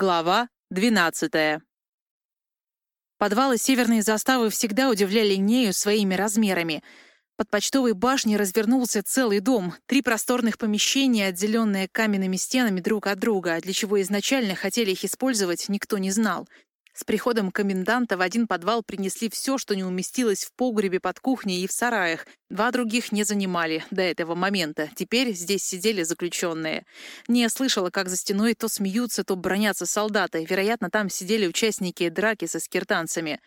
Глава 12. Подвалы северной заставы всегда удивляли Нею своими размерами. Под почтовой башней развернулся целый дом, три просторных помещения, отделенные каменными стенами друг от друга, для чего изначально хотели их использовать, никто не знал. С приходом коменданта в один подвал принесли все, что не уместилось в погребе под кухней и в сараях. Два других не занимали до этого момента. Теперь здесь сидели заключенные. Не слышала, как за стеной то смеются, то бронятся солдаты. Вероятно, там сидели участники драки со скиртанцами.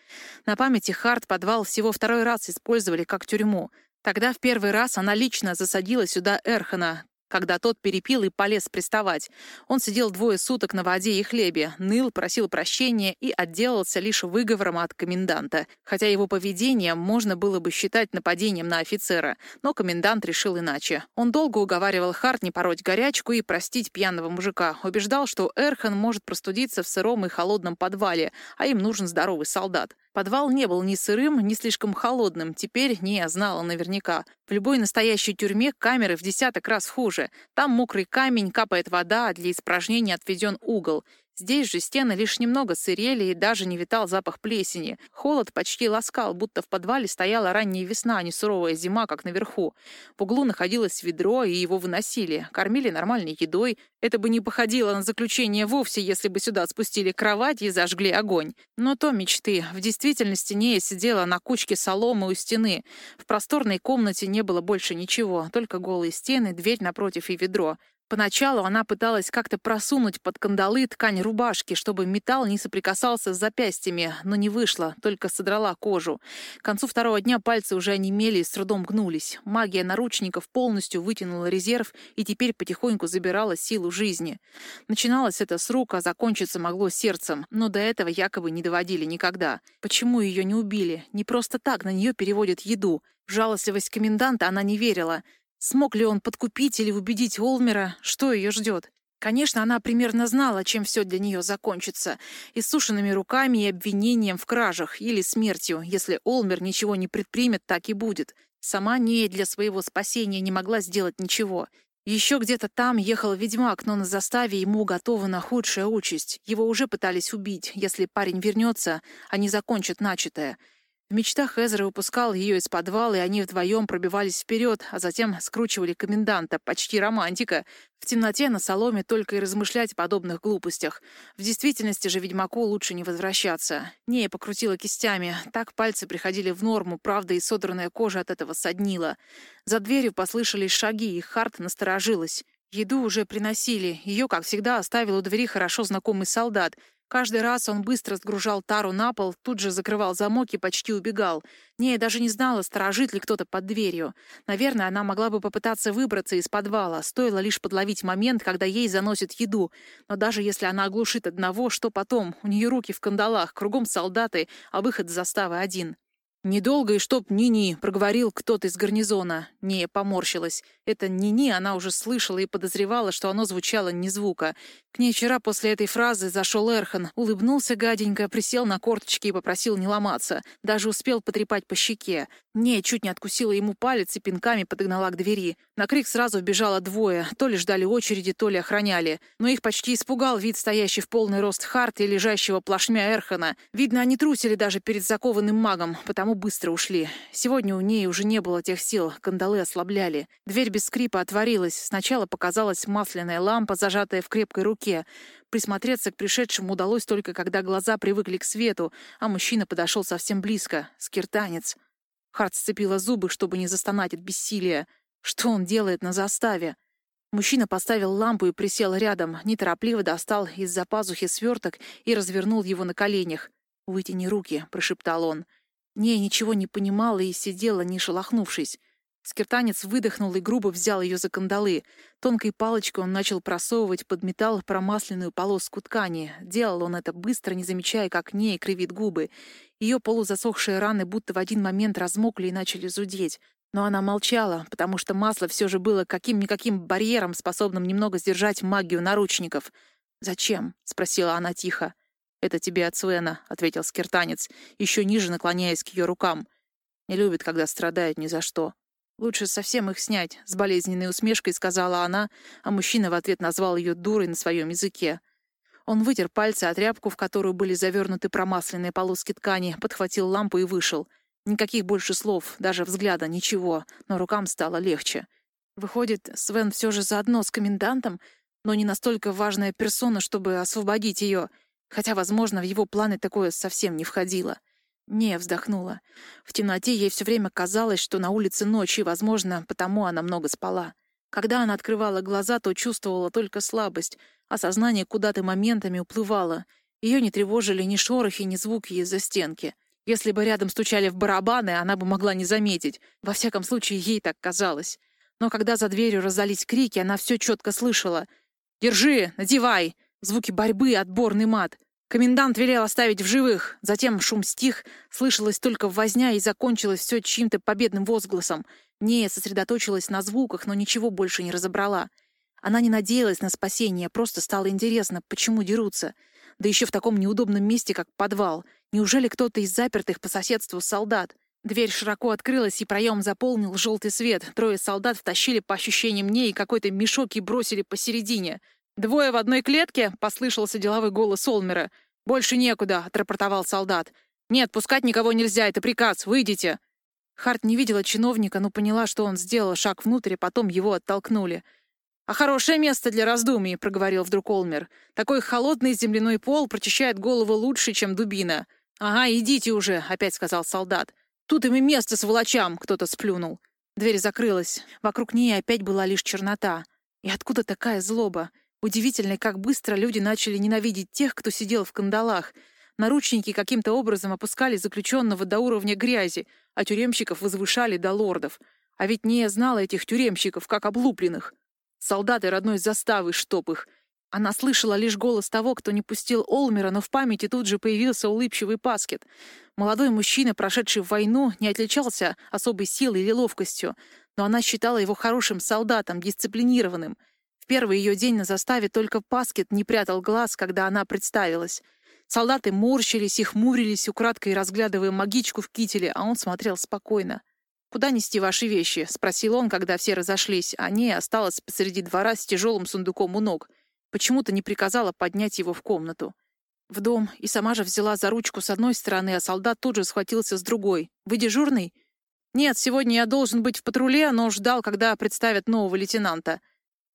На памяти Харт подвал всего второй раз использовали как тюрьму. Тогда в первый раз она лично засадила сюда Эрхана, когда тот перепил и полез приставать. Он сидел двое суток на воде и хлебе, ныл, просил прощения и отделался лишь выговором от коменданта. Хотя его поведение можно было бы считать нападением на офицера, но комендант решил иначе. Он долго уговаривал Харт не пороть горячку и простить пьяного мужика. Убеждал, что Эрхан может простудиться в сыром и холодном подвале, а им нужен здоровый солдат. Подвал не был ни сырым, ни слишком холодным, теперь не знала наверняка. В любой настоящей тюрьме камеры в десяток раз хуже. Там мокрый камень, капает вода, а для испражнений отведен угол. Здесь же стены лишь немного сырели и даже не витал запах плесени. Холод почти ласкал, будто в подвале стояла ранняя весна, а не суровая зима, как наверху. В углу находилось ведро, и его выносили. Кормили нормальной едой. Это бы не походило на заключение вовсе, если бы сюда спустили кровать и зажгли огонь. Но то мечты. В действительности Нея сидела на кучке соломы у стены. В просторной комнате не было больше ничего, только голые стены, дверь напротив и ведро. Поначалу она пыталась как-то просунуть под кандалы ткань рубашки, чтобы металл не соприкасался с запястьями, но не вышло, только содрала кожу. К концу второго дня пальцы уже онемели и с трудом гнулись. Магия наручников полностью вытянула резерв и теперь потихоньку забирала силу жизни. Начиналось это с рук, а закончиться могло сердцем, но до этого якобы не доводили никогда. Почему ее не убили? Не просто так на нее переводят еду. В жалостливость коменданта она не верила. Смог ли он подкупить или убедить Олмера, что ее ждет? Конечно, она примерно знала, чем все для нее закончится. Иссушенными руками и обвинением в кражах или смертью. Если Олмер ничего не предпримет, так и будет. Сама не для своего спасения не могла сделать ничего. Еще где-то там ехал ведьмак, но на заставе ему готова на худшая участь. Его уже пытались убить. Если парень вернется, они закончат начатое. В мечтах Эзра выпускал ее из подвала, и они вдвоем пробивались вперед, а затем скручивали коменданта, почти романтика. В темноте на соломе только и размышлять о подобных глупостях. В действительности же ведьмаку лучше не возвращаться. Нея покрутила кистями. Так пальцы приходили в норму, правда, и содранная кожа от этого соднила. За дверью послышались шаги, и Харт насторожилась. Еду уже приносили. Ее, как всегда, оставил у двери хорошо знакомый солдат — Каждый раз он быстро сгружал тару на пол, тут же закрывал замок и почти убегал. Не, даже не знала, сторожит ли кто-то под дверью. Наверное, она могла бы попытаться выбраться из подвала, стоило лишь подловить момент, когда ей заносят еду. Но даже если она оглушит одного, что потом? У нее руки в кандалах, кругом солдаты, а выход из заставы один. «Недолго и чтоб ни-ни», — проговорил кто-то из гарнизона. Не поморщилась. Это ни-ни она уже слышала и подозревала, что оно звучало не звука. К ней вчера после этой фразы зашел Эрхан, улыбнулся гаденько, присел на корточки и попросил не ломаться. Даже успел потрепать по щеке. Не, чуть не откусила ему палец и пинками подогнала к двери. На крик сразу вбежало двое. То ли ждали очереди, то ли охраняли. Но их почти испугал вид стоящий в полный рост Харта и лежащего плашмя Эрхана. Видно, они трусили даже перед закованным магом, потому быстро ушли. Сегодня у ней уже не было тех сил, кандалы ослабляли. Дверь без скрипа отворилась. Сначала показалась масляная лампа, зажатая в крепкой руке. Присмотреться к пришедшему удалось только когда глаза привыкли к свету, а мужчина подошел совсем близко. Скиртанец. Харт сцепила зубы, чтобы не застонать от бессилия. Что он делает на заставе? Мужчина поставил лампу и присел рядом, неторопливо достал из-за пазухи сверток и развернул его на коленях. «Вытяни руки», — прошептал он. Не, ничего не понимала и сидела, не шелохнувшись. Скиртанец выдохнул и грубо взял ее за кандалы. Тонкой палочкой он начал просовывать под металл промасленную полоску ткани. Делал он это быстро, не замечая, как Нея кривит губы. Ее полузасохшие раны будто в один момент размокли и начали зудеть. Но она молчала, потому что масло все же было каким-никаким барьером, способным немного сдержать магию наручников. «Зачем?» — спросила она тихо. «Это тебе от Свена», — ответил скиртанец, еще ниже наклоняясь к ее рукам. «Не любит, когда страдает ни за что». «Лучше совсем их снять», — с болезненной усмешкой сказала она, а мужчина в ответ назвал ее дурой на своем языке. Он вытер пальцы от тряпку, в которую были завернуты промасленные полоски ткани, подхватил лампу и вышел. Никаких больше слов, даже взгляда, ничего, но рукам стало легче. Выходит, Свен все же заодно с комендантом, но не настолько важная персона, чтобы освободить ее, хотя, возможно, в его планы такое совсем не входило. Не, вздохнула. В темноте ей все время казалось, что на улице ночь, и, возможно, потому она много спала. Когда она открывала глаза, то чувствовала только слабость, а сознание куда-то моментами уплывало. Ее не тревожили ни шорохи, ни звуки из-за стенки. Если бы рядом стучали в барабаны, она бы могла не заметить. Во всяком случае, ей так казалось. Но когда за дверью раздались крики, она все четко слышала. «Держи! Надевай!» Звуки борьбы, отборный мат. Комендант велел оставить в живых. Затем шум стих, слышалось только возня и закончилось все чьим-то победным возгласом. Нея сосредоточилась на звуках, но ничего больше не разобрала. Она не надеялась на спасение, просто стало интересно, почему дерутся. Да еще в таком неудобном месте, как подвал. Неужели кто-то из запертых по соседству солдат? Дверь широко открылась, и проем заполнил желтый свет. Трое солдат втащили, по ощущениям мне, и какой-то мешок и бросили посередине. «Двое в одной клетке?» — послышался деловой голос Олмера. «Больше некуда», — отрапортовал солдат. «Нет, пускать никого нельзя, это приказ, выйдите». Харт не видела чиновника, но поняла, что он сделал шаг внутрь, и потом его оттолкнули. «А хорошее место для раздумий», — проговорил вдруг Олмер. «Такой холодный земляной пол прочищает голову лучше, чем дубина». «Ага, идите уже», — опять сказал солдат. «Тут им и место с волочам», — кто-то сплюнул. Дверь закрылась. Вокруг нее опять была лишь чернота. И откуда такая злоба? Удивительно, как быстро люди начали ненавидеть тех, кто сидел в кандалах. Наручники каким-то образом опускали заключенного до уровня грязи, а тюремщиков возвышали до лордов. А ведь не знала этих тюремщиков, как облупленных. Солдаты родной заставы, чтоб их. Она слышала лишь голос того, кто не пустил Олмера, но в памяти тут же появился улыбчивый Паскет. Молодой мужчина, прошедший войну, не отличался особой силой или ловкостью, но она считала его хорошим солдатом, дисциплинированным. В первый ее день на заставе только Паскет не прятал глаз, когда она представилась. Солдаты морщились и хмурились, украдкой разглядывая магичку в кителе, а он смотрел спокойно. «Куда нести ваши вещи?» — спросил он, когда все разошлись, а Нея осталась посреди двора с тяжелым сундуком у ног. Почему-то не приказала поднять его в комнату. В дом, и сама же взяла за ручку с одной стороны, а солдат тут же схватился с другой. «Вы дежурный?» «Нет, сегодня я должен быть в патруле, но ждал, когда представят нового лейтенанта».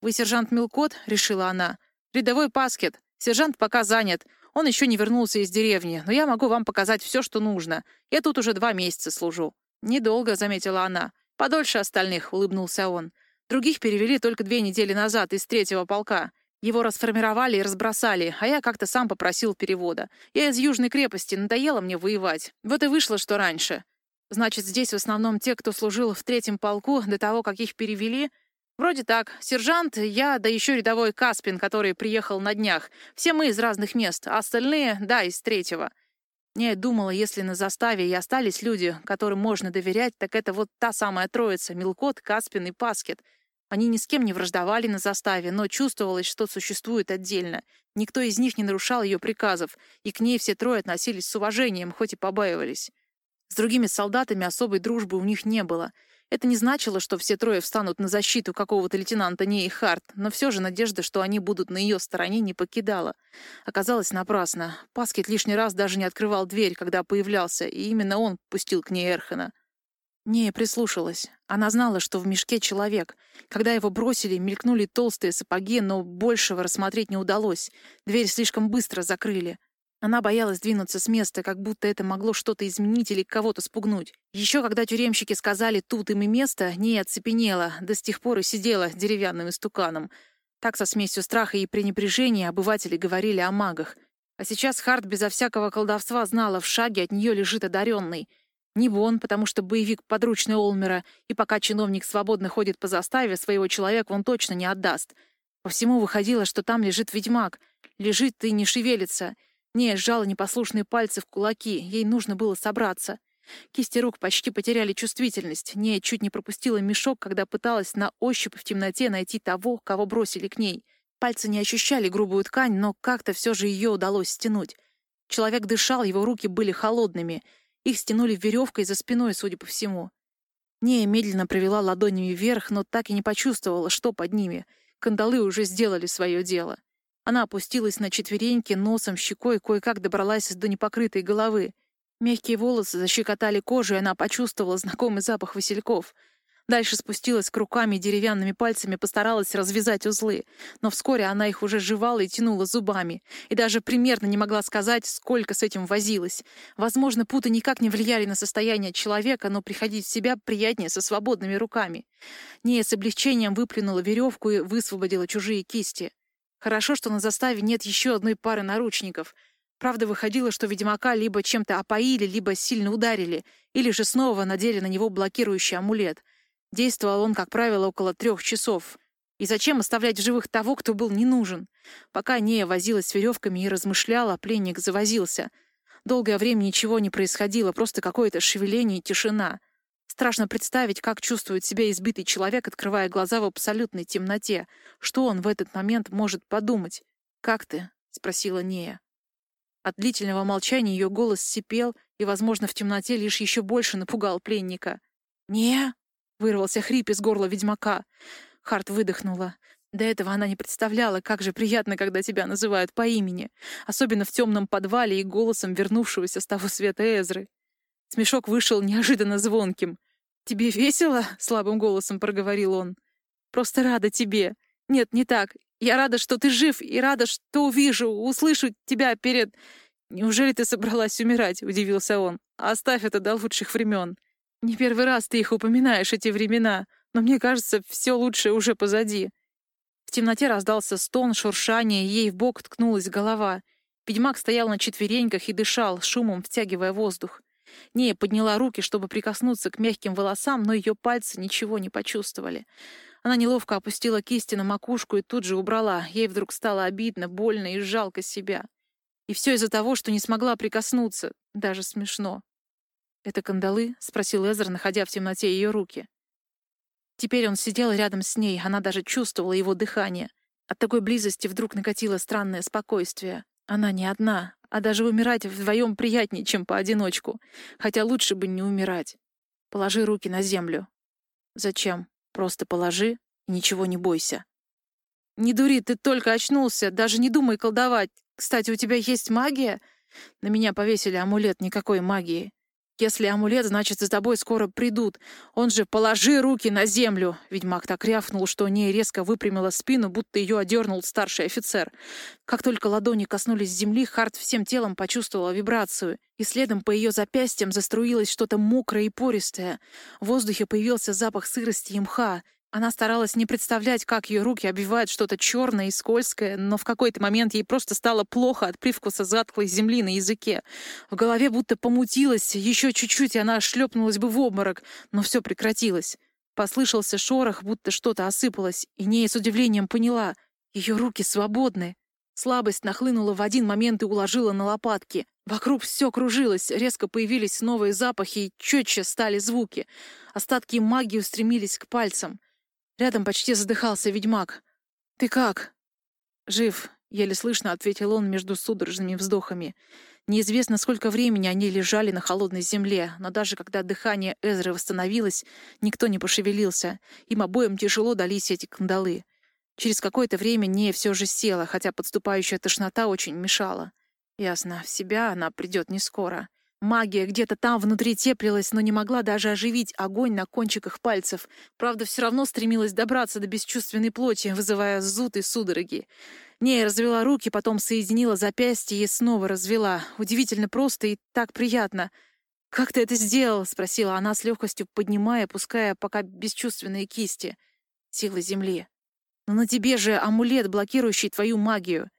«Вы сержант Милкот?» — решила она. «Рядовой Паскет. Сержант пока занят. Он еще не вернулся из деревни, но я могу вам показать все, что нужно. Я тут уже два месяца служу». «Недолго», — заметила она. «Подольше остальных», — улыбнулся он. «Других перевели только две недели назад из третьего полка. Его расформировали и разбросали, а я как-то сам попросил перевода. Я из Южной крепости, надоело мне воевать. Вот и вышло, что раньше. Значит, здесь в основном те, кто служил в третьем полку до того, как их перевели? Вроде так. Сержант, я, да еще рядовой Каспин, который приехал на днях. Все мы из разных мест, а остальные, да, из третьего. Я думала, если на заставе и остались люди, которым можно доверять, так это вот та самая троица — Милкот, Каспин и Паскет. Они ни с кем не враждовали на заставе, но чувствовалось, что существует отдельно. Никто из них не нарушал ее приказов, и к ней все трое относились с уважением, хоть и побаивались. С другими солдатами особой дружбы у них не было — это не значило, что все трое встанут на защиту какого-то лейтенанта Неи Харт, но все же надежда, что они будут на ее стороне, не покидала. Оказалось напрасно. Паскет лишний раз даже не открывал дверь, когда появлялся, и именно он пустил к ней Эрхена. Нея прислушалась. Она знала, что в мешке человек. Когда его бросили, мелькнули толстые сапоги, но большего рассмотреть не удалось. Дверь слишком быстро закрыли. Она боялась двинуться с места, как будто это могло что-то изменить или кого-то спугнуть. Еще когда тюремщики сказали «тут им и место», не оцепенела, до с тех пор и сидела деревянным истуканом. Так со смесью страха и пренебрежения обыватели говорили о магах. А сейчас Харт безо всякого колдовства знала, в шаге от нее лежит одаренный. Не вон, потому что боевик подручный Олмера, и пока чиновник свободно ходит по заставе, своего человека он точно не отдаст. По всему выходило, что там лежит ведьмак. Лежит и не шевелится — не сжала непослушные пальцы в кулаки, ей нужно было собраться. Кисти рук почти потеряли чувствительность. Не чуть не пропустила мешок, когда пыталась на ощупь в темноте найти того, кого бросили к ней. Пальцы не ощущали грубую ткань, но как-то все же ее удалось стянуть. Человек дышал, его руки были холодными. Их стянули веревкой за спиной, судя по всему. Нея медленно провела ладонями вверх, но так и не почувствовала, что под ними. Кандалы уже сделали свое дело. Она опустилась на четвереньки, носом, щекой, кое-как добралась до непокрытой головы. Мягкие волосы защекотали кожу, и она почувствовала знакомый запах васильков — Дальше спустилась к руками деревянными пальцами, постаралась развязать узлы. Но вскоре она их уже жевала и тянула зубами. И даже примерно не могла сказать, сколько с этим возилась. Возможно, путы никак не влияли на состояние человека, но приходить в себя приятнее со свободными руками. Нея с облегчением выплюнула веревку и высвободила чужие кисти. Хорошо, что на заставе нет еще одной пары наручников. Правда, выходило, что ведьмака либо чем-то опоили, либо сильно ударили, или же снова надели на него блокирующий амулет — Действовал он, как правило, около трех часов. И зачем оставлять в живых того, кто был не нужен? Пока Нея возилась с веревками и размышляла, пленник завозился. Долгое время ничего не происходило, просто какое-то шевеление и тишина. Страшно представить, как чувствует себя избитый человек, открывая глаза в абсолютной темноте. Что он в этот момент может подумать? «Как ты?» — спросила Нея. От длительного молчания ее голос сипел и, возможно, в темноте лишь еще больше напугал пленника. «Не?» Вырвался хрип из горла ведьмака. Харт выдохнула. До этого она не представляла, как же приятно, когда тебя называют по имени, особенно в темном подвале и голосом вернувшегося с того света Эзры. Смешок вышел неожиданно звонким. «Тебе весело?» — слабым голосом проговорил он. «Просто рада тебе. Нет, не так. Я рада, что ты жив, и рада, что увижу, услышу тебя перед...» «Неужели ты собралась умирать?» — удивился он. «Оставь это до лучших времен. Не первый раз ты их упоминаешь, эти времена, но мне кажется, все лучшее уже позади. В темноте раздался стон, шуршание, ей в бок ткнулась голова. Ведьмак стоял на четвереньках и дышал, шумом втягивая воздух. Нея подняла руки, чтобы прикоснуться к мягким волосам, но ее пальцы ничего не почувствовали. Она неловко опустила кисти на макушку и тут же убрала. Ей вдруг стало обидно, больно и жалко себя. И все из-за того, что не смогла прикоснуться. Даже смешно. «Это кандалы?» — спросил Эзер, находя в темноте ее руки. Теперь он сидел рядом с ней, она даже чувствовала его дыхание. От такой близости вдруг накатило странное спокойствие. Она не одна, а даже умирать вдвоем приятнее, чем поодиночку. Хотя лучше бы не умирать. Положи руки на землю. Зачем? Просто положи и ничего не бойся. Не дури, ты только очнулся, даже не думай колдовать. Кстати, у тебя есть магия? На меня повесили амулет никакой магии. Если амулет, значит, за тобой скоро придут. Он же «положи руки на землю!» Ведьмак так рявкнул, что не резко выпрямила спину, будто ее одернул старший офицер. Как только ладони коснулись земли, Харт всем телом почувствовала вибрацию, и следом по ее запястьям заструилось что-то мокрое и пористое. В воздухе появился запах сырости и мха — она старалась не представлять, как ее руки обвивают что-то черное и скользкое, но в какой-то момент ей просто стало плохо от привкуса затхлой земли на языке. В голове будто помутилось, еще чуть-чуть, и она шлепнулась бы в обморок, но все прекратилось. Послышался шорох, будто что-то осыпалось, и Нея с удивлением поняла — ее руки свободны. Слабость нахлынула в один момент и уложила на лопатки. Вокруг все кружилось, резко появились новые запахи и четче стали звуки. Остатки магии устремились к пальцам. Рядом почти задыхался ведьмак. «Ты как?» «Жив», — еле слышно ответил он между судорожными вздохами. Неизвестно, сколько времени они лежали на холодной земле, но даже когда дыхание Эзры восстановилось, никто не пошевелился. Им обоим тяжело дались эти кандалы. Через какое-то время Нея все же села, хотя подступающая тошнота очень мешала. Ясно, в себя она придет не скоро. Магия где-то там внутри теплилась, но не могла даже оживить огонь на кончиках пальцев. Правда, все равно стремилась добраться до бесчувственной плоти, вызывая зуд и судороги. Нея развела руки, потом соединила запястье и снова развела. Удивительно просто и так приятно. «Как ты это сделал?» — спросила она с легкостью, поднимая, опуская пока бесчувственные кисти. «Сила Земли. Но на тебе же амулет, блокирующий твою магию.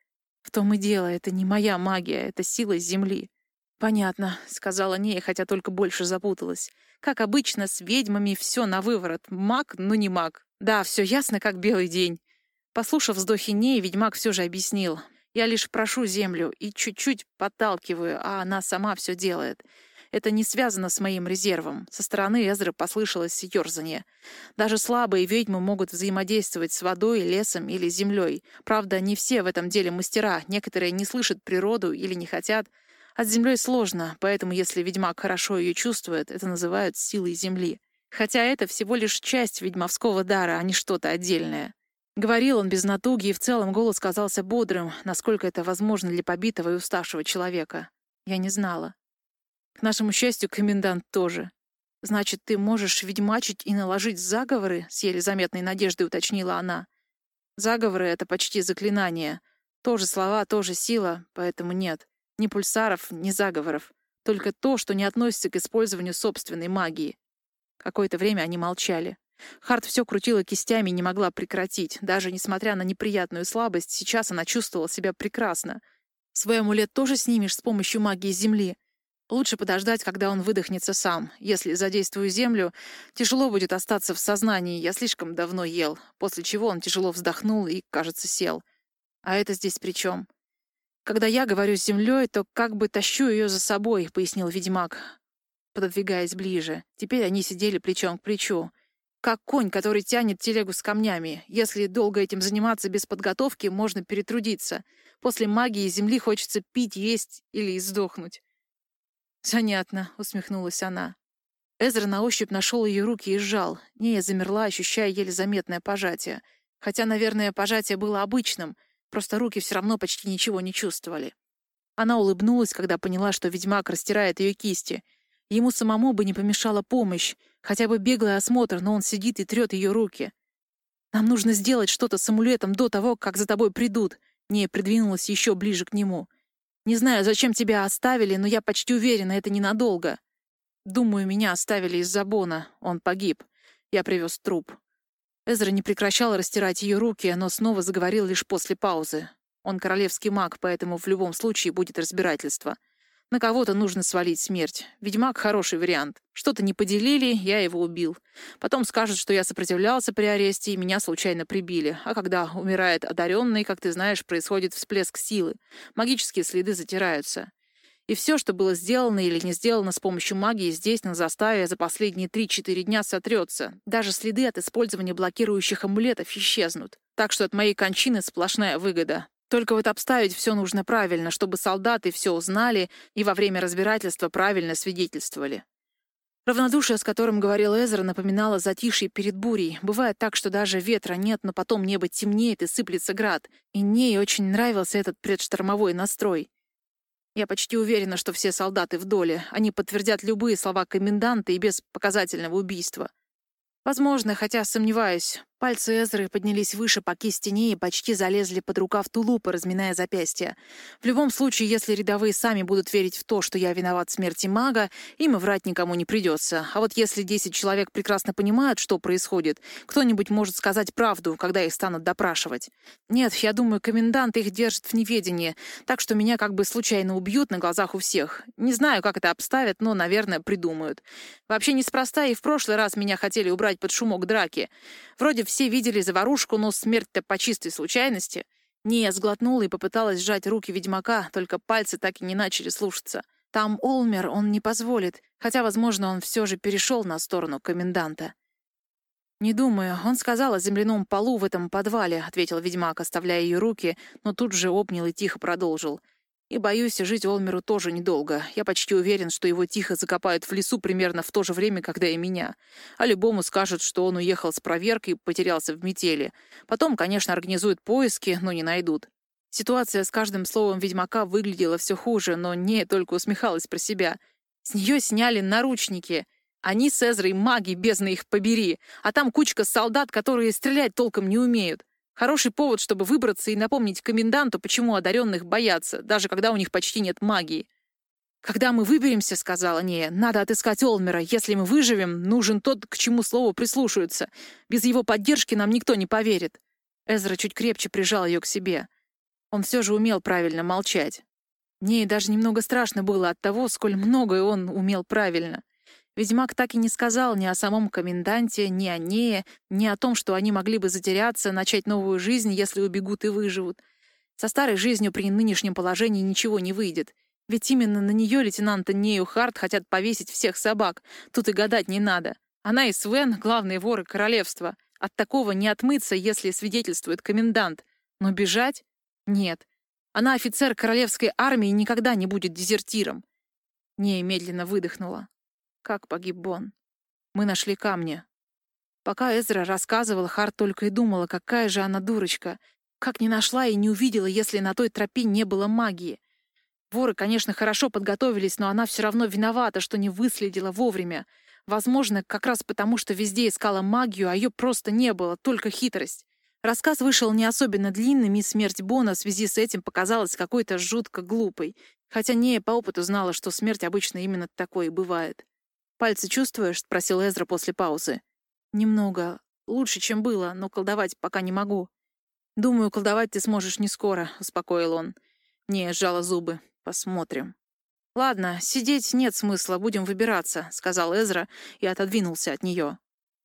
В том и дело, это не моя магия, это сила Земли». «Понятно», — сказала Нея, хотя только больше запуталась. «Как обычно, с ведьмами все на выворот. Маг, но не маг. Да, все ясно, как белый день». Послушав вздохи Неи, ведьмак все же объяснил. «Я лишь прошу землю и чуть-чуть подталкиваю, а она сама все делает. Это не связано с моим резервом. Со стороны Эзры послышалось ерзание. Даже слабые ведьмы могут взаимодействовать с водой, лесом или землей. Правда, не все в этом деле мастера. Некоторые не слышат природу или не хотят. А с землей сложно, поэтому если ведьмак хорошо ее чувствует, это называют силой земли. Хотя это всего лишь часть ведьмовского дара, а не что-то отдельное. Говорил он без натуги, и в целом голос казался бодрым, насколько это возможно для побитого и уставшего человека. Я не знала. К нашему счастью, комендант тоже. «Значит, ты можешь ведьмачить и наложить заговоры?» — с еле заметной надеждой уточнила она. «Заговоры — это почти заклинание. Тоже слова, тоже сила, поэтому нет. Ни пульсаров, ни заговоров. Только то, что не относится к использованию собственной магии». Какое-то время они молчали. Харт все крутила кистями и не могла прекратить. Даже несмотря на неприятную слабость, сейчас она чувствовала себя прекрасно. Свой амулет тоже снимешь с помощью магии Земли. Лучше подождать, когда он выдохнется сам. Если задействую землю, тяжело будет остаться в сознании. Я слишком давно ел. После чего он тяжело вздохнул и, кажется, сел. А это здесь при чем? Когда я говорю с землей, то как бы тащу ее за собой, пояснил ведьмак, пододвигаясь ближе. Теперь они сидели плечом к плечу. Как конь, который тянет телегу с камнями. Если долго этим заниматься без подготовки, можно перетрудиться. После магии земли хочется пить, есть или сдохнуть. «Занятно», — усмехнулась она. Эзра на ощупь нашел ее руки и сжал. Нея замерла, ощущая еле заметное пожатие. Хотя, наверное, пожатие было обычным, просто руки все равно почти ничего не чувствовали. Она улыбнулась, когда поняла, что ведьмак растирает ее кисти. Ему самому бы не помешала помощь, хотя бы беглый осмотр, но он сидит и трет ее руки. «Нам нужно сделать что-то с амулетом до того, как за тобой придут», Нея придвинулась еще ближе к нему — не знаю, зачем тебя оставили, но я почти уверена, это ненадолго. Думаю, меня оставили из-за Бона. Он погиб. Я привез труп. Эзра не прекращал растирать ее руки, но снова заговорил лишь после паузы. Он королевский маг, поэтому в любом случае будет разбирательство. На кого-то нужно свалить смерть. Ведьмак — хороший вариант. Что-то не поделили, я его убил. Потом скажут, что я сопротивлялся при аресте, и меня случайно прибили. А когда умирает одаренный, как ты знаешь, происходит всплеск силы. Магические следы затираются. И все, что было сделано или не сделано с помощью магии здесь, на заставе, за последние 3-4 дня сотрется. Даже следы от использования блокирующих амулетов исчезнут. Так что от моей кончины сплошная выгода. Только вот обставить все нужно правильно, чтобы солдаты все узнали и во время разбирательства правильно свидетельствовали. Равнодушие, с которым говорил Эзра, напоминало затишье перед бурей. Бывает так, что даже ветра нет, но потом небо темнеет и сыплется град. И мне очень нравился этот предштормовой настрой. Я почти уверена, что все солдаты в доле. Они подтвердят любые слова коменданта и без показательного убийства. Возможно, хотя сомневаюсь. Пальцы Эзры поднялись выше по кистине и почти залезли под рукав тулупа, разминая запястья. В любом случае, если рядовые сами будут верить в то, что я виноват в смерти мага, им и врать никому не придется. А вот если десять человек прекрасно понимают, что происходит, кто-нибудь может сказать правду, когда их станут допрашивать. Нет, я думаю, комендант их держит в неведении, так что меня как бы случайно убьют на глазах у всех. Не знаю, как это обставят, но, наверное, придумают. Вообще неспроста и в прошлый раз меня хотели убрать под шумок драки. Вроде все видели заварушку, но смерть-то по чистой случайности. Не, сглотнула и попыталась сжать руки ведьмака, только пальцы так и не начали слушаться. Там Олмер, он не позволит, хотя, возможно, он все же перешел на сторону коменданта. «Не думаю. Он сказал о земляном полу в этом подвале», — ответил ведьмак, оставляя ее руки, но тут же обнял и тихо продолжил. И, боюсь, жить Олмеру тоже недолго. Я почти уверен, что его тихо закопают в лесу примерно в то же время, когда и меня. А любому скажут, что он уехал с проверкой и потерялся в метели. Потом, конечно, организуют поиски, но не найдут. Ситуация с каждым словом ведьмака выглядела все хуже, но не только усмехалась про себя. С нее сняли наручники. Они с Эзрой маги, бездны их побери. А там кучка солдат, которые стрелять толком не умеют. Хороший повод, чтобы выбраться и напомнить коменданту, почему одаренных боятся, даже когда у них почти нет магии. «Когда мы выберемся, — сказала Нея, — надо отыскать Олмера. Если мы выживем, нужен тот, к чему слову прислушаются. Без его поддержки нам никто не поверит». Эзра чуть крепче прижал ее к себе. Он все же умел правильно молчать. Ней даже немного страшно было от того, сколь многое он умел правильно. Ведьмак так и не сказал ни о самом коменданте, ни о Нее, ни о том, что они могли бы затеряться, начать новую жизнь, если убегут и выживут. Со старой жизнью при нынешнем положении ничего не выйдет. Ведь именно на нее лейтенанта Нею Харт хотят повесить всех собак. Тут и гадать не надо. Она и Свен — главные воры королевства. От такого не отмыться, если свидетельствует комендант. Но бежать? Нет. Она офицер королевской армии и никогда не будет дезертиром. Нея медленно выдохнула. Как погиб Бон? Мы нашли камни. Пока Эзра рассказывала, Харт только и думала, какая же она дурочка. Как не нашла и не увидела, если на той тропе не было магии. Воры, конечно, хорошо подготовились, но она все равно виновата, что не выследила вовремя. Возможно, как раз потому, что везде искала магию, а ее просто не было, только хитрость. Рассказ вышел не особенно длинным, и смерть Бона в связи с этим показалась какой-то жутко глупой. Хотя Нея по опыту знала, что смерть обычно именно такой и бывает. «Пальцы чувствуешь?» — спросил Эзра после паузы. «Немного. Лучше, чем было, но колдовать пока не могу». «Думаю, колдовать ты сможешь не скоро», — успокоил он. Не, сжала зубы. «Посмотрим». «Ладно, сидеть нет смысла, будем выбираться», — сказал Эзра и отодвинулся от нее.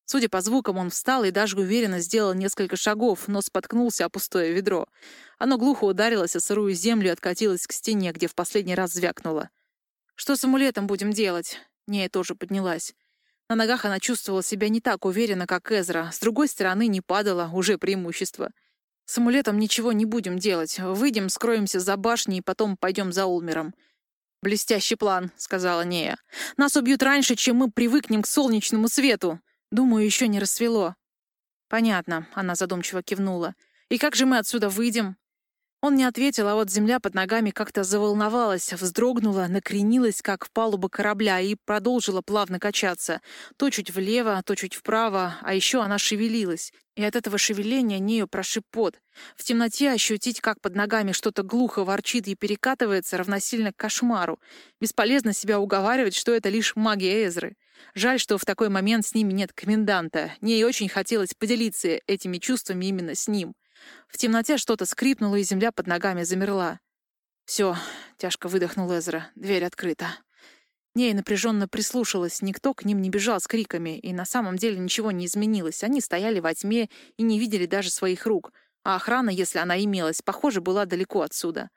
Судя по звукам, он встал и даже уверенно сделал несколько шагов, но споткнулся о пустое ведро. Оно глухо ударилось о сырую землю и откатилось к стене, где в последний раз звякнуло. «Что с амулетом будем делать?» Нея тоже поднялась. На ногах она чувствовала себя не так уверенно, как Эзра. С другой стороны, не падала, уже преимущество. «С амулетом ничего не будем делать. Выйдем, скроемся за башней и потом пойдем за Улмером». «Блестящий план», — сказала Нея. «Нас убьют раньше, чем мы привыкнем к солнечному свету. Думаю, еще не рассвело». «Понятно», — она задумчиво кивнула. «И как же мы отсюда выйдем?» Он не ответил, а вот земля под ногами как-то заволновалась, вздрогнула, накренилась, как палуба корабля, и продолжила плавно качаться. То чуть влево, то чуть вправо, а еще она шевелилась. И от этого шевеления нею прошиб пот. В темноте ощутить, как под ногами что-то глухо ворчит и перекатывается, равносильно кошмару. Бесполезно себя уговаривать, что это лишь магия Эзры. Жаль, что в такой момент с ними нет коменданта. Ней очень хотелось поделиться этими чувствами именно с ним. В темноте что-то скрипнуло, и земля под ногами замерла. «Все», — тяжко выдохнул Эзра, — «дверь открыта». Ней напряженно прислушалась, никто к ним не бежал с криками, и на самом деле ничего не изменилось. Они стояли во тьме и не видели даже своих рук, а охрана, если она имелась, похоже, была далеко отсюда.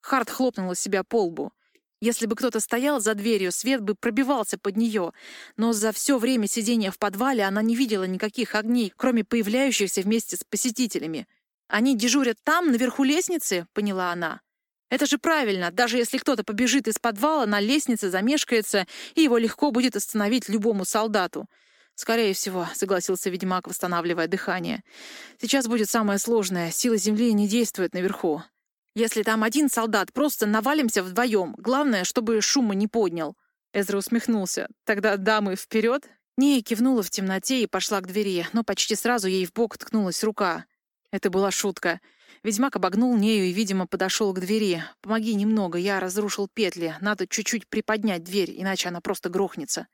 Харт хлопнула себя по лбу. Если бы кто-то стоял за дверью, свет бы пробивался под нее, но за все время сидения в подвале она не видела никаких огней, кроме появляющихся вместе с посетителями. «Они дежурят там, наверху лестницы?» — поняла она. «Это же правильно. Даже если кто-то побежит из подвала, на лестнице замешкается, и его легко будет остановить любому солдату». «Скорее всего», — согласился ведьмак, восстанавливая дыхание. «Сейчас будет самое сложное. Сила Земли не действует наверху. Если там один солдат, просто навалимся вдвоем. Главное, чтобы шума не поднял». Эзра усмехнулся. «Тогда дамы вперед?» Нея кивнула в темноте и пошла к двери, но почти сразу ей в бок ткнулась рука. Это была шутка. Ведьмак обогнул нею и, видимо, подошел к двери. «Помоги немного, я разрушил петли. Надо чуть-чуть приподнять дверь, иначе она просто грохнется».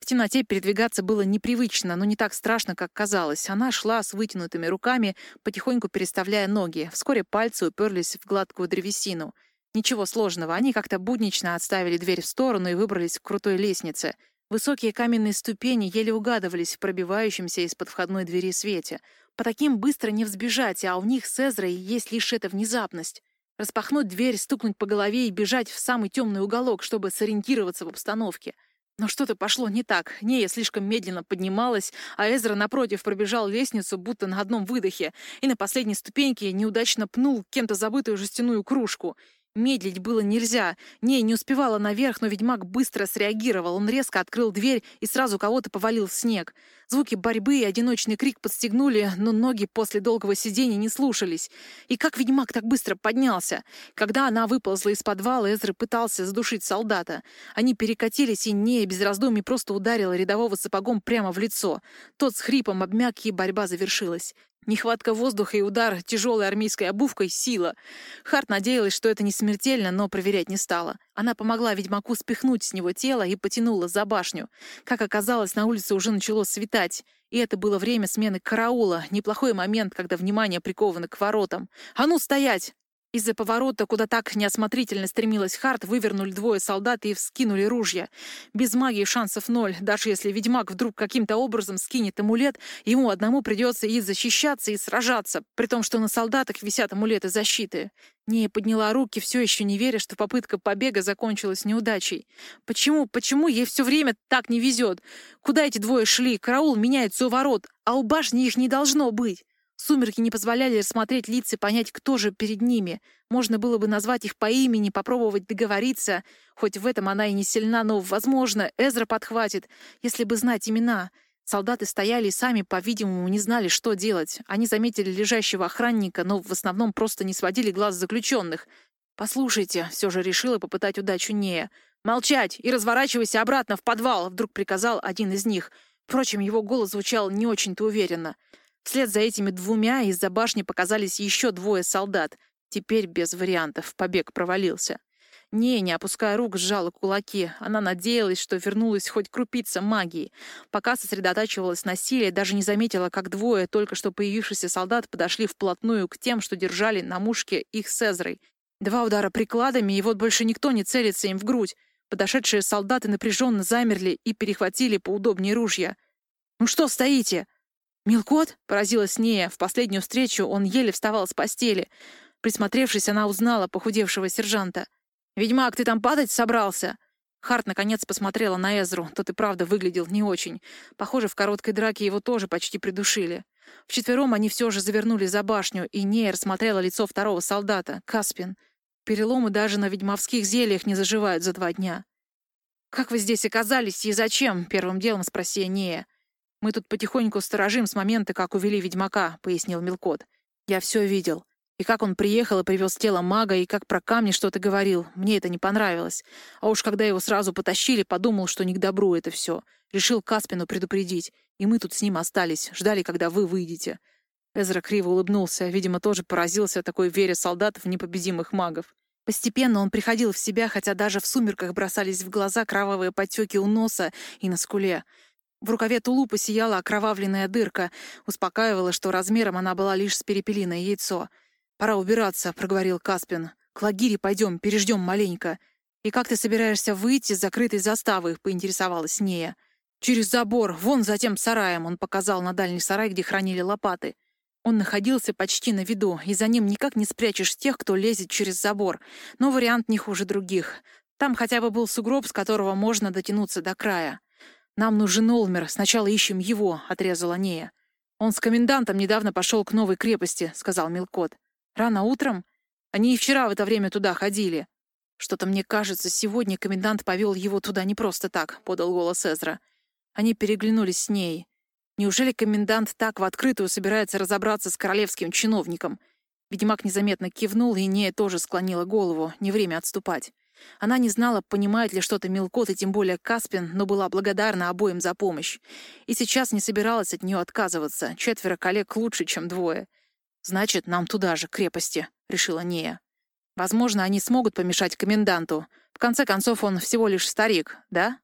В темноте передвигаться было непривычно, но не так страшно, как казалось. Она шла с вытянутыми руками, потихоньку переставляя ноги. Вскоре пальцы уперлись в гладкую древесину. Ничего сложного, они как-то буднично отставили дверь в сторону и выбрались к крутой лестнице. Высокие каменные ступени еле угадывались в пробивающемся из-под входной двери свете. По таким быстро не взбежать, а у них с Эзрой есть лишь эта внезапность. Распахнуть дверь, стукнуть по голове и бежать в самый темный уголок, чтобы сориентироваться в обстановке. Но что-то пошло не так. Нея слишком медленно поднималась, а Эзра, напротив, пробежал лестницу, будто на одном выдохе, и на последней ступеньке неудачно пнул кем-то забытую жестяную кружку — Медлить было нельзя. Не, не успевала наверх, но ведьмак быстро среагировал. Он резко открыл дверь и сразу кого-то повалил в снег. Звуки борьбы и одиночный крик подстегнули, но ноги после долгого сидения не слушались. И как ведьмак так быстро поднялся? Когда она выползла из подвала, Эзра пытался задушить солдата. Они перекатились, и Нея без раздумий просто ударила рядового сапогом прямо в лицо. Тот с хрипом обмяк, и борьба завершилась. Нехватка воздуха и удар тяжелой армейской обувкой — сила. Харт надеялась, что это не смертельно, но проверять не стала. Она помогла ведьмаку спихнуть с него тело и потянула за башню. Как оказалось, на улице уже начало светать. И это было время смены караула. Неплохой момент, когда внимание приковано к воротам. «А ну, стоять!» Из-за поворота, куда так неосмотрительно стремилась Харт, вывернули двое солдат и вскинули ружья. Без магии шансов ноль. Даже если ведьмак вдруг каким-то образом скинет амулет, ему одному придется и защищаться, и сражаться, при том, что на солдатах висят амулеты защиты. Не подняла руки, все еще не веря, что попытка побега закончилась неудачей. Почему, почему ей все время так не везет? Куда эти двое шли? Караул меняется у ворот, а у башни их не должно быть. Сумерки не позволяли рассмотреть лица и понять, кто же перед ними. Можно было бы назвать их по имени, попробовать договориться. Хоть в этом она и не сильна, но, возможно, Эзра подхватит, если бы знать имена. Солдаты стояли и сами, по-видимому, не знали, что делать. Они заметили лежащего охранника, но в основном просто не сводили глаз заключенных. «Послушайте», — все же решила попытать удачу Нея. «Молчать и разворачивайся обратно в подвал», — вдруг приказал один из них. Впрочем, его голос звучал не очень-то уверенно. Вслед за этими двумя из-за башни показались еще двое солдат. Теперь без вариантов. Побег провалился. Не, не опуская рук, сжала кулаки. Она надеялась, что вернулась хоть крупица магии. Пока сосредотачивалась на силе, даже не заметила, как двое только что появившихся солдат подошли вплотную к тем, что держали на мушке их с. Два удара прикладами, и вот больше никто не целится им в грудь. Подошедшие солдаты напряженно замерли и перехватили поудобнее ружья. «Ну что стоите?» «Милкот?» — поразилась Нея. В последнюю встречу он еле вставал с постели. Присмотревшись, она узнала похудевшего сержанта — «Ведьмак, ты там падать собрался?» Харт наконец посмотрела на Эзру. Тот и правда выглядел не очень. Похоже, в короткой драке его тоже почти придушили. Вчетвером они все же завернули за башню, и Нейр смотрела лицо второго солдата, Каспин. Переломы даже на ведьмовских зельях не заживают за два дня. «Как вы здесь оказались и зачем?» — первым делом спросила Нея. «Мы тут потихоньку сторожим с момента, как увели ведьмака», — пояснил Мелкот. «Я все видел. И как он приехал и привез тело мага, и как про камни что-то говорил. Мне это не понравилось. А уж когда его сразу потащили, подумал, что не к добру это все. Решил Каспину предупредить. И мы тут с ним остались, ждали, когда вы выйдете. Эзра криво улыбнулся, видимо, тоже поразился такой вере солдат в непобедимых магов. Постепенно он приходил в себя, хотя даже в сумерках бросались в глаза кровавые потеки у носа и на скуле. В рукаве тулупа сияла окровавленная дырка, успокаивала, что размером она была лишь с перепелиное яйцо — «Пора убираться», — проговорил Каспин. «К лагире пойдем, переждем маленько». «И как ты собираешься выйти с закрытой заставы?» — поинтересовалась Нея. «Через забор, вон за тем сараем», — он показал на дальний сарай, где хранили лопаты. Он находился почти на виду, и за ним никак не спрячешь тех, кто лезет через забор. Но вариант не хуже других. Там хотя бы был сугроб, с которого можно дотянуться до края. «Нам нужен Олмер, сначала ищем его», — отрезала Нея. «Он с комендантом недавно пошел к новой крепости», — сказал Милкот. Рано утром? Они и вчера в это время туда ходили. Что-то мне кажется, сегодня комендант повел его туда не просто так, подал голос Эзра. Они переглянулись с ней. Неужели комендант так в открытую собирается разобраться с королевским чиновником? Ведьмак незаметно кивнул, и Нея тоже склонила голову. Не время отступать. Она не знала, понимает ли что-то Мелкот и тем более Каспин, но была благодарна обоим за помощь. И сейчас не собиралась от нее отказываться. Четверо коллег лучше, чем двое. «Значит, нам туда же, крепости», — решила Нея. «Возможно, они смогут помешать коменданту. В конце концов, он всего лишь старик, да?»